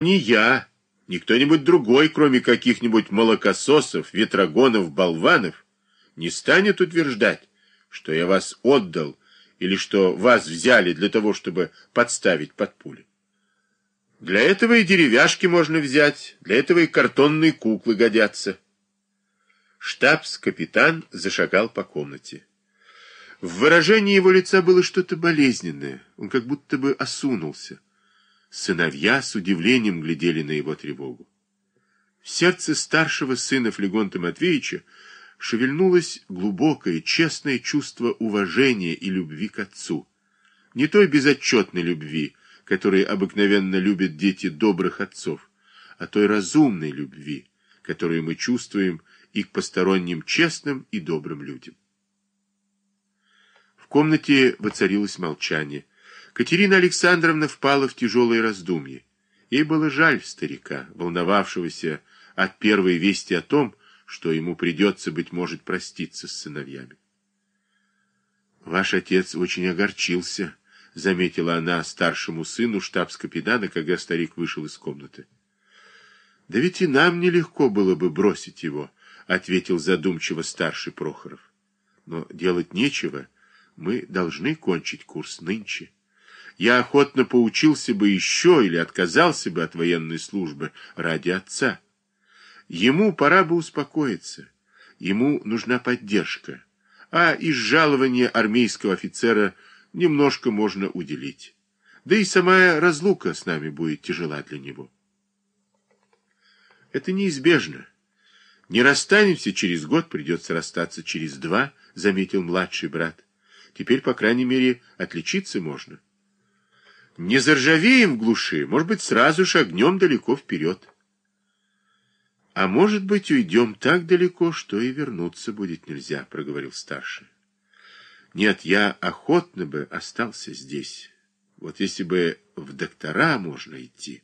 Не я, ни кто-нибудь другой, кроме каких-нибудь молокососов, ветрогонов, болванов, не станет утверждать, что я вас отдал или что вас взяли для того, чтобы подставить под пули. Для этого и деревяшки можно взять, для этого и картонные куклы годятся. Штабс-капитан зашагал по комнате. В выражении его лица было что-то болезненное, он как будто бы осунулся. Сыновья с удивлением глядели на его тревогу. В сердце старшего сына Флегонта Матвеевича шевельнулось глубокое, честное чувство уважения и любви к отцу. Не той безотчетной любви, которой обыкновенно любят дети добрых отцов, а той разумной любви, которую мы чувствуем и к посторонним честным и добрым людям. В комнате воцарилось молчание. Катерина Александровна впала в тяжелое раздумье. Ей было жаль старика, волновавшегося от первой вести о том, что ему придется, быть может, проститься с сыновьями. «Ваш отец очень огорчился», — заметила она старшему сыну штабс-капитана, когда старик вышел из комнаты. «Да ведь и нам нелегко было бы бросить его», — ответил задумчиво старший Прохоров. «Но делать нечего, мы должны кончить курс нынче» я охотно поучился бы еще или отказался бы от военной службы ради отца. Ему пора бы успокоиться, ему нужна поддержка, а из жалования армейского офицера немножко можно уделить. Да и сама разлука с нами будет тяжела для него. Это неизбежно. Не расстанемся через год, придется расстаться через два, заметил младший брат. Теперь, по крайней мере, отличиться можно. Не заржавеем глуши, может быть, сразу шагнем далеко вперед. А может быть, уйдем так далеко, что и вернуться будет нельзя, проговорил старший. Нет, я охотно бы остался здесь. Вот если бы в доктора можно идти.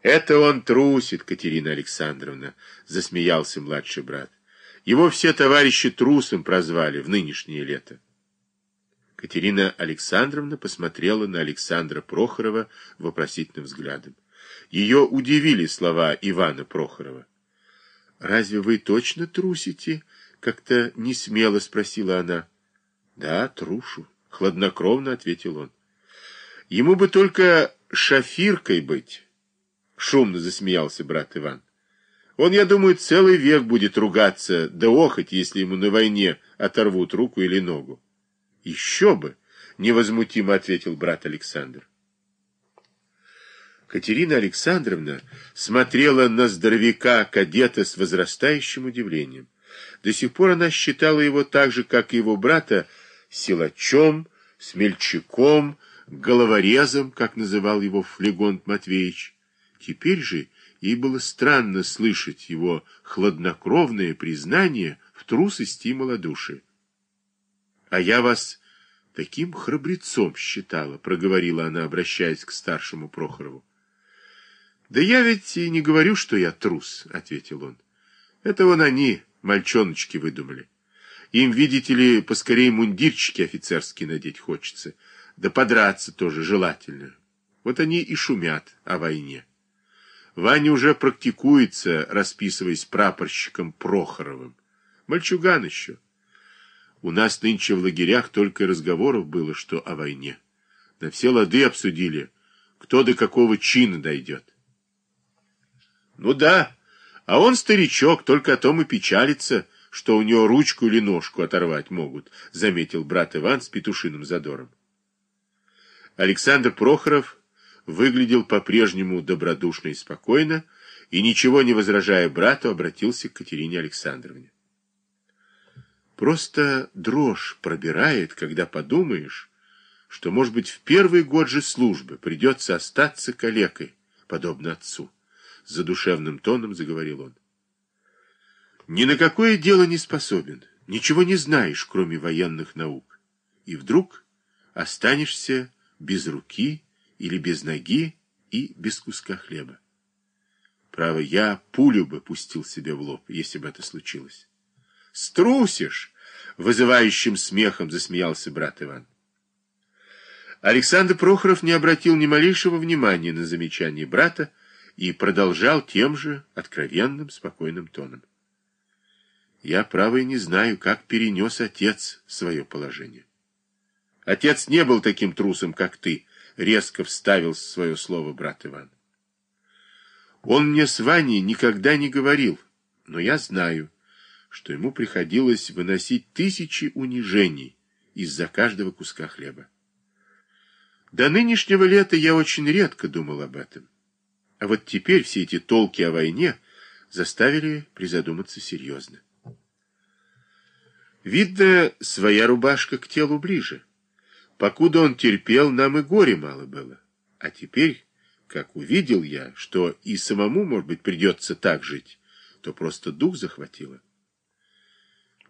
Это он трусит, Катерина Александровна, засмеялся младший брат. Его все товарищи трусом прозвали в нынешнее лето. Катерина Александровна посмотрела на Александра Прохорова вопросительным взглядом. Ее удивили слова Ивана Прохорова. «Разве вы точно трусите?» — как-то несмело спросила она. «Да, трушу», — хладнокровно ответил он. «Ему бы только шафиркой быть», — шумно засмеялся брат Иван. «Он, я думаю, целый век будет ругаться, да охоть, если ему на войне оторвут руку или ногу». Еще бы, невозмутимо ответил брат Александр. Катерина Александровна смотрела на здоровяка-кадета с возрастающим удивлением. До сих пор она считала его так же, как и его брата, силачом, смельчаком, головорезом, как называл его Флегонт Матвеевич. Теперь же ей было странно слышать его хладнокровное признание в трусости и малодушии. А я вас таким храбрецом считала, проговорила она, обращаясь к старшему Прохорову. Да я ведь и не говорю, что я трус, ответил он. Это вон они, мальчоночки, выдумали. Им, видите ли, поскорее мундирчики офицерские надеть хочется, да подраться тоже желательно. Вот они и шумят о войне. Ваня уже практикуется, расписываясь прапорщиком Прохоровым. Мальчуган еще. У нас нынче в лагерях только разговоров было, что о войне. На все лады обсудили, кто до какого чина дойдет. Ну да, а он старичок, только о том и печалится, что у него ручку или ножку оторвать могут, заметил брат Иван с петушиным задором. Александр Прохоров выглядел по-прежнему добродушно и спокойно, и, ничего не возражая брату, обратился к Катерине Александровне. Просто дрожь пробирает, когда подумаешь, что, может быть, в первый год же службы придется остаться калекой, подобно отцу. С задушевным тоном заговорил он. Ни на какое дело не способен, ничего не знаешь, кроме военных наук. И вдруг останешься без руки или без ноги и без куска хлеба. Право, я пулю бы пустил себе в лоб, если бы это случилось. Струсишь! Вызывающим смехом засмеялся брат Иван. Александр Прохоров не обратил ни малейшего внимания на замечание брата и продолжал тем же откровенным, спокойным тоном. Я, право, и не знаю, как перенес отец свое положение. Отец не был таким трусом, как ты, резко вставил свое слово брат Иван. Он мне с Ваней никогда не говорил, но я знаю, что ему приходилось выносить тысячи унижений из-за каждого куска хлеба. До нынешнего лета я очень редко думал об этом. А вот теперь все эти толки о войне заставили призадуматься серьезно. Видно, своя рубашка к телу ближе. Покуда он терпел, нам и горе мало было. А теперь, как увидел я, что и самому, может быть, придется так жить, то просто дух захватило.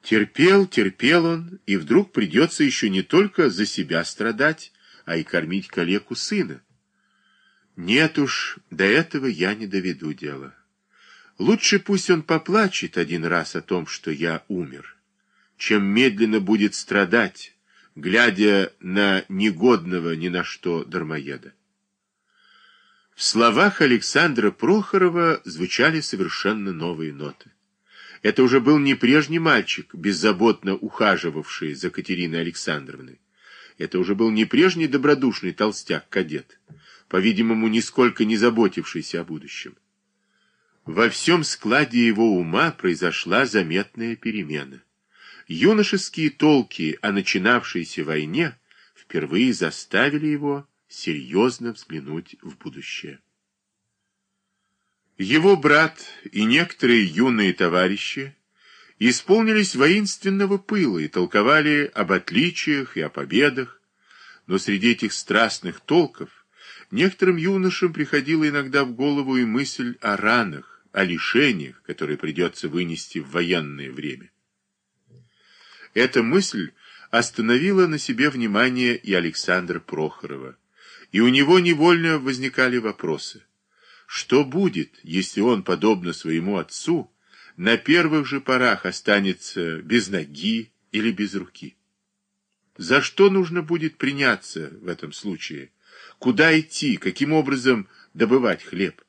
Терпел, терпел он, и вдруг придется еще не только за себя страдать, а и кормить калеку сына. Нет уж, до этого я не доведу дело. Лучше пусть он поплачет один раз о том, что я умер, чем медленно будет страдать, глядя на негодного ни на что дармоеда. В словах Александра Прохорова звучали совершенно новые ноты. Это уже был не прежний мальчик, беззаботно ухаживавший за Катериной Александровной. Это уже был не прежний добродушный толстяк-кадет, по-видимому, нисколько не заботившийся о будущем. Во всем складе его ума произошла заметная перемена. Юношеские толки о начинавшейся войне впервые заставили его серьезно взглянуть в будущее. Его брат и некоторые юные товарищи исполнились воинственного пыла и толковали об отличиях и о победах, но среди этих страстных толков некоторым юношам приходила иногда в голову и мысль о ранах, о лишениях, которые придется вынести в военное время. Эта мысль остановила на себе внимание и Александра Прохорова, и у него невольно возникали вопросы. Что будет, если он, подобно своему отцу, на первых же порах останется без ноги или без руки. За что нужно будет приняться в этом случае? Куда идти? Каким образом добывать хлеб?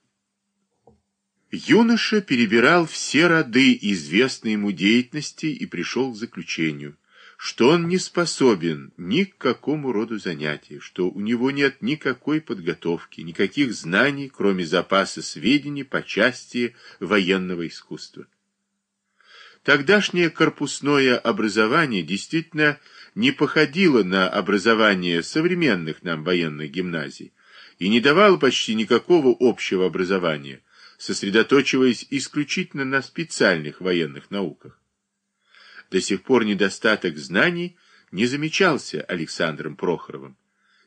Юноша перебирал все роды известной ему деятельности и пришел к заключению, что он не способен ни к какому роду занятия, что у него нет никакой подготовки, никаких знаний, кроме запаса сведений по части военного искусства. Тогдашнее корпусное образование действительно не походило на образование современных нам военных гимназий и не давало почти никакого общего образования, сосредоточиваясь исключительно на специальных военных науках. До сих пор недостаток знаний не замечался Александром Прохоровым.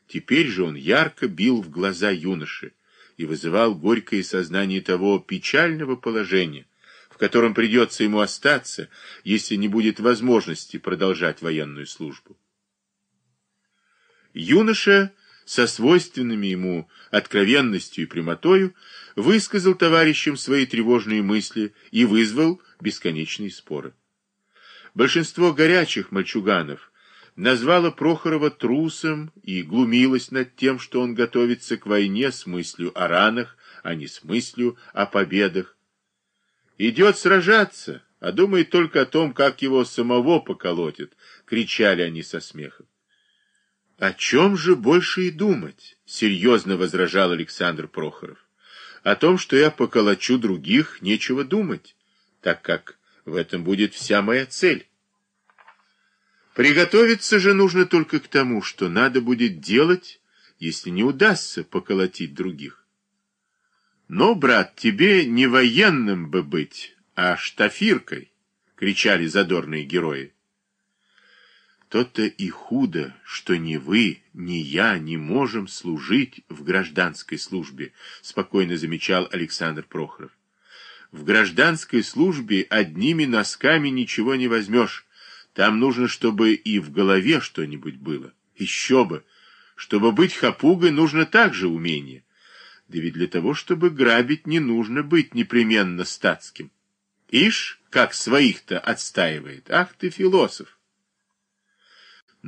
Теперь же он ярко бил в глаза юноши и вызывал горькое сознание того печального положения, в котором придется ему остаться, если не будет возможности продолжать военную службу. Юноша со свойственными ему откровенностью и прямотою высказал товарищам свои тревожные мысли и вызвал бесконечные споры. Большинство горячих мальчуганов назвало Прохорова трусом и глумилось над тем, что он готовится к войне с мыслью о ранах, а не с мыслью о победах, Идет сражаться, а думает только о том, как его самого поколотят, кричали они со смехом. О чем же больше и думать? Серьезно возражал Александр Прохоров. О том, что я поколочу других, нечего думать, так как в этом будет вся моя цель. Приготовиться же нужно только к тому, что надо будет делать, если не удастся поколотить других. Но, брат, тебе не военным бы быть, а штафиркой, кричали задорные герои. То-то и худо, что ни вы, ни я не можем служить в гражданской службе, спокойно замечал Александр Прохоров. В гражданской службе одними носками ничего не возьмешь. Там нужно, чтобы и в голове что-нибудь было. Еще бы! Чтобы быть хапугой, нужно также умение. Да ведь для того, чтобы грабить, не нужно быть непременно статским. Ишь, как своих-то отстаивает. Ах ты, философ!